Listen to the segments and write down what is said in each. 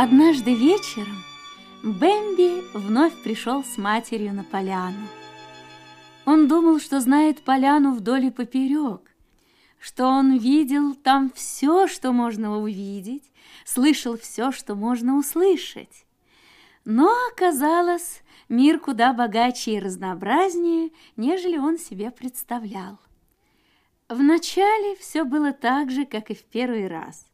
Однажды вечером Бэмби вновь пришел с матерью на поляну. Он думал, что знает поляну вдоль и поперек, что он видел там все, что можно увидеть, слышал все, что можно услышать. Но оказалось, мир куда богаче и разнообразнее, нежели он себе представлял. Вначале все было так же, как и в первый раз.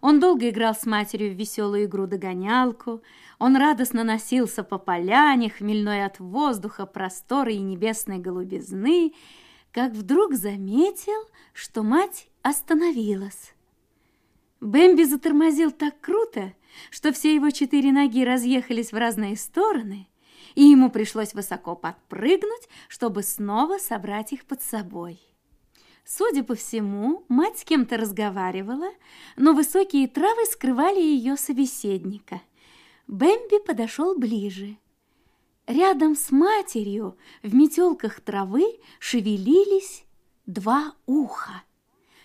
Он долго играл с матерью в веселую игру-догонялку, он радостно носился по поляне, хмельной от воздуха, просторы и небесной голубизны, как вдруг заметил, что мать остановилась. Бэмби затормозил так круто, что все его четыре ноги разъехались в разные стороны, и ему пришлось высоко подпрыгнуть, чтобы снова собрать их под собой. Судя по всему, мать с кем-то разговаривала, но высокие травы скрывали ее собеседника. Бэмби подошел ближе. Рядом с матерью в метелках травы шевелились два уха.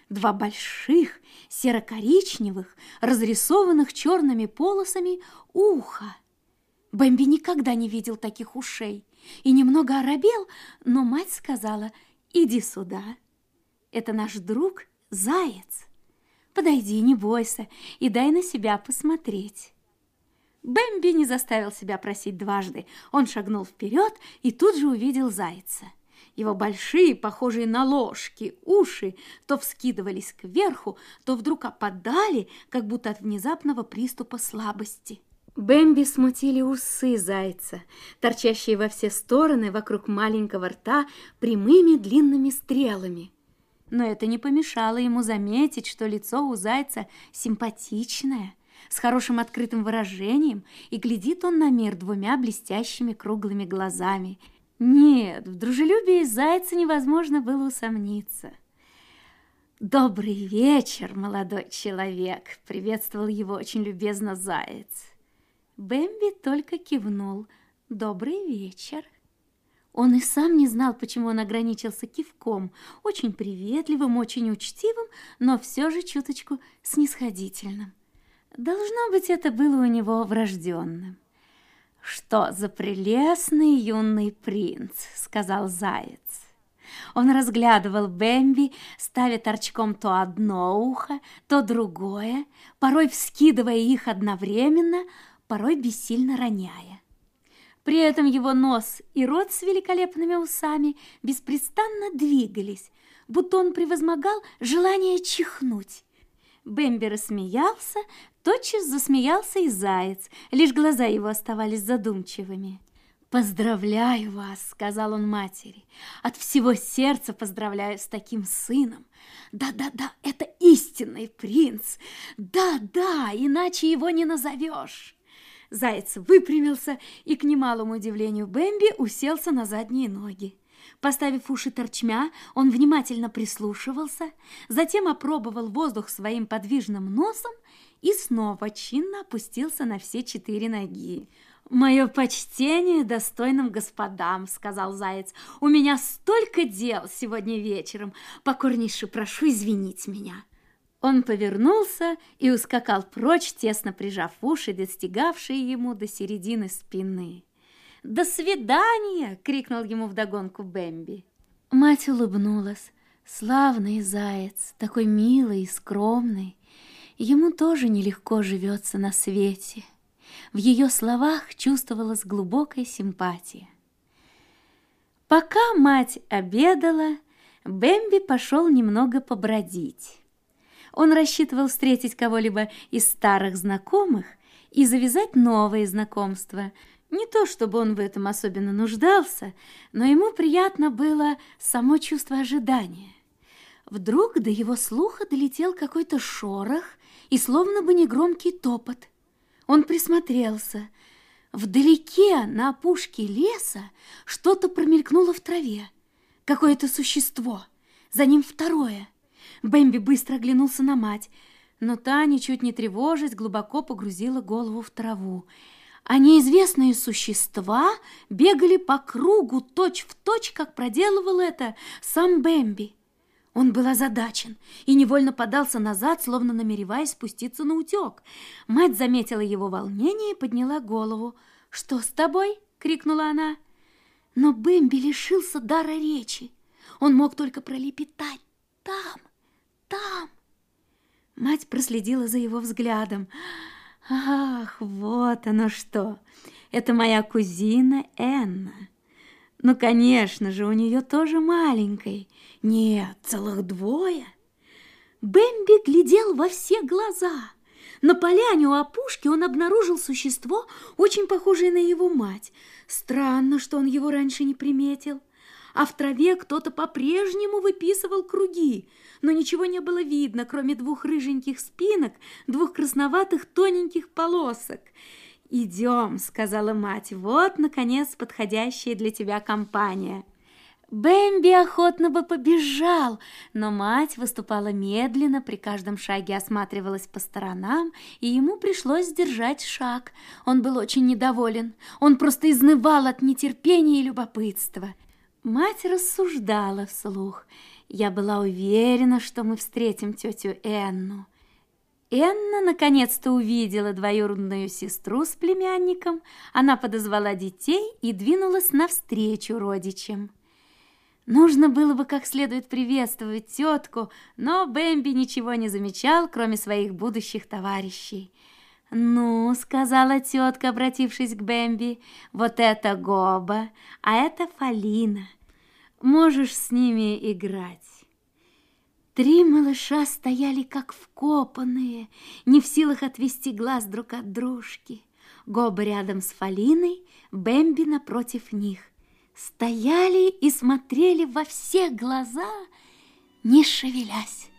Два больших, серо-коричневых, разрисованных черными полосами уха. Бэмби никогда не видел таких ушей и немного оробел, но мать сказала «Иди сюда». Это наш друг Заяц. Подойди, не бойся, и дай на себя посмотреть. Бэмби не заставил себя просить дважды. Он шагнул вперед и тут же увидел зайца. Его большие, похожие на ложки, уши то вскидывались кверху, то вдруг опадали, как будто от внезапного приступа слабости. Бэмби смутили усы зайца, торчащие во все стороны вокруг маленького рта прямыми длинными стрелами но это не помешало ему заметить, что лицо у зайца симпатичное, с хорошим открытым выражением, и глядит он на мир двумя блестящими круглыми глазами. Нет, в дружелюбии зайца невозможно было усомниться. «Добрый вечер, молодой человек!» — приветствовал его очень любезно заяц. Бэмби только кивнул. «Добрый вечер!» Он и сам не знал, почему он ограничился кивком, очень приветливым, очень учтивым, но все же чуточку снисходительным. Должно быть, это было у него врожденным. «Что за прелестный юный принц!» — сказал заяц. Он разглядывал Бэмби, ставя торчком то одно ухо, то другое, порой вскидывая их одновременно, порой бессильно роняя. При этом его нос и рот с великолепными усами беспрестанно двигались, будто он превозмогал желание чихнуть. Бэмби рассмеялся, тотчас засмеялся и заяц, лишь глаза его оставались задумчивыми. «Поздравляю вас», — сказал он матери, — «от всего сердца поздравляю с таким сыном. Да-да-да, это истинный принц. Да-да, иначе его не назовешь». Заяц выпрямился и, к немалому удивлению Бэмби, уселся на задние ноги. Поставив уши торчмя, он внимательно прислушивался, затем опробовал воздух своим подвижным носом и снова чинно опустился на все четыре ноги. «Мое почтение достойным господам», — сказал Заяц. «У меня столько дел сегодня вечером. Покорнейше прошу извинить меня». Он повернулся и ускакал прочь, тесно прижав уши, достигавшие ему до середины спины. «До свидания!» — крикнул ему вдогонку Бэмби. Мать улыбнулась. Славный заяц, такой милый и скромный. Ему тоже нелегко живется на свете. В ее словах чувствовалась глубокая симпатия. Пока мать обедала, Бэмби пошел немного побродить. Он рассчитывал встретить кого-либо из старых знакомых и завязать новые знакомства. Не то, чтобы он в этом особенно нуждался, но ему приятно было само чувство ожидания. Вдруг до его слуха долетел какой-то шорох и словно бы негромкий топот. Он присмотрелся. Вдалеке, на опушке леса, что-то промелькнуло в траве. Какое-то существо. За ним второе. Бэмби быстро оглянулся на мать, но та, ничуть не тревожась, глубоко погрузила голову в траву. А неизвестные существа бегали по кругу точь в точь, как проделывал это сам Бэмби. Он был озадачен и невольно подался назад, словно намереваясь спуститься на утек. Мать заметила его волнение и подняла голову. «Что с тобой?» — крикнула она. Но Бэмби лишился дара речи. Он мог только пролепетать «там, там». Мать проследила за его взглядом. «Ах, вот оно что! Это моя кузина Энна. Ну, конечно же, у нее тоже маленькой. Нет, целых двое. Бэмби глядел во все глаза. На поляне у опушки он обнаружил существо, очень похожее на его мать. Странно, что он его раньше не приметил. А в траве кто-то по-прежнему выписывал круги, но ничего не было видно, кроме двух рыженьких спинок, двух красноватых тоненьких полосок – «Идем», — сказала мать, — «вот, наконец, подходящая для тебя компания». Бэмби охотно бы побежал, но мать выступала медленно, при каждом шаге осматривалась по сторонам, и ему пришлось сдержать шаг. Он был очень недоволен, он просто изнывал от нетерпения и любопытства. Мать рассуждала вслух. Я была уверена, что мы встретим тетю Энну. Энна наконец-то увидела двоюродную сестру с племянником. Она подозвала детей и двинулась навстречу родичам. Нужно было бы как следует приветствовать тетку, но Бэмби ничего не замечал, кроме своих будущих товарищей. «Ну», — сказала тетка, обратившись к Бэмби, — «вот это Гоба, а это Фалина. Можешь с ними играть». Три малыша стояли как вкопанные, не в силах отвести глаз друг от дружки. Гоба рядом с Фалиной, Бэмби напротив них. Стояли и смотрели во все глаза, не шевелясь.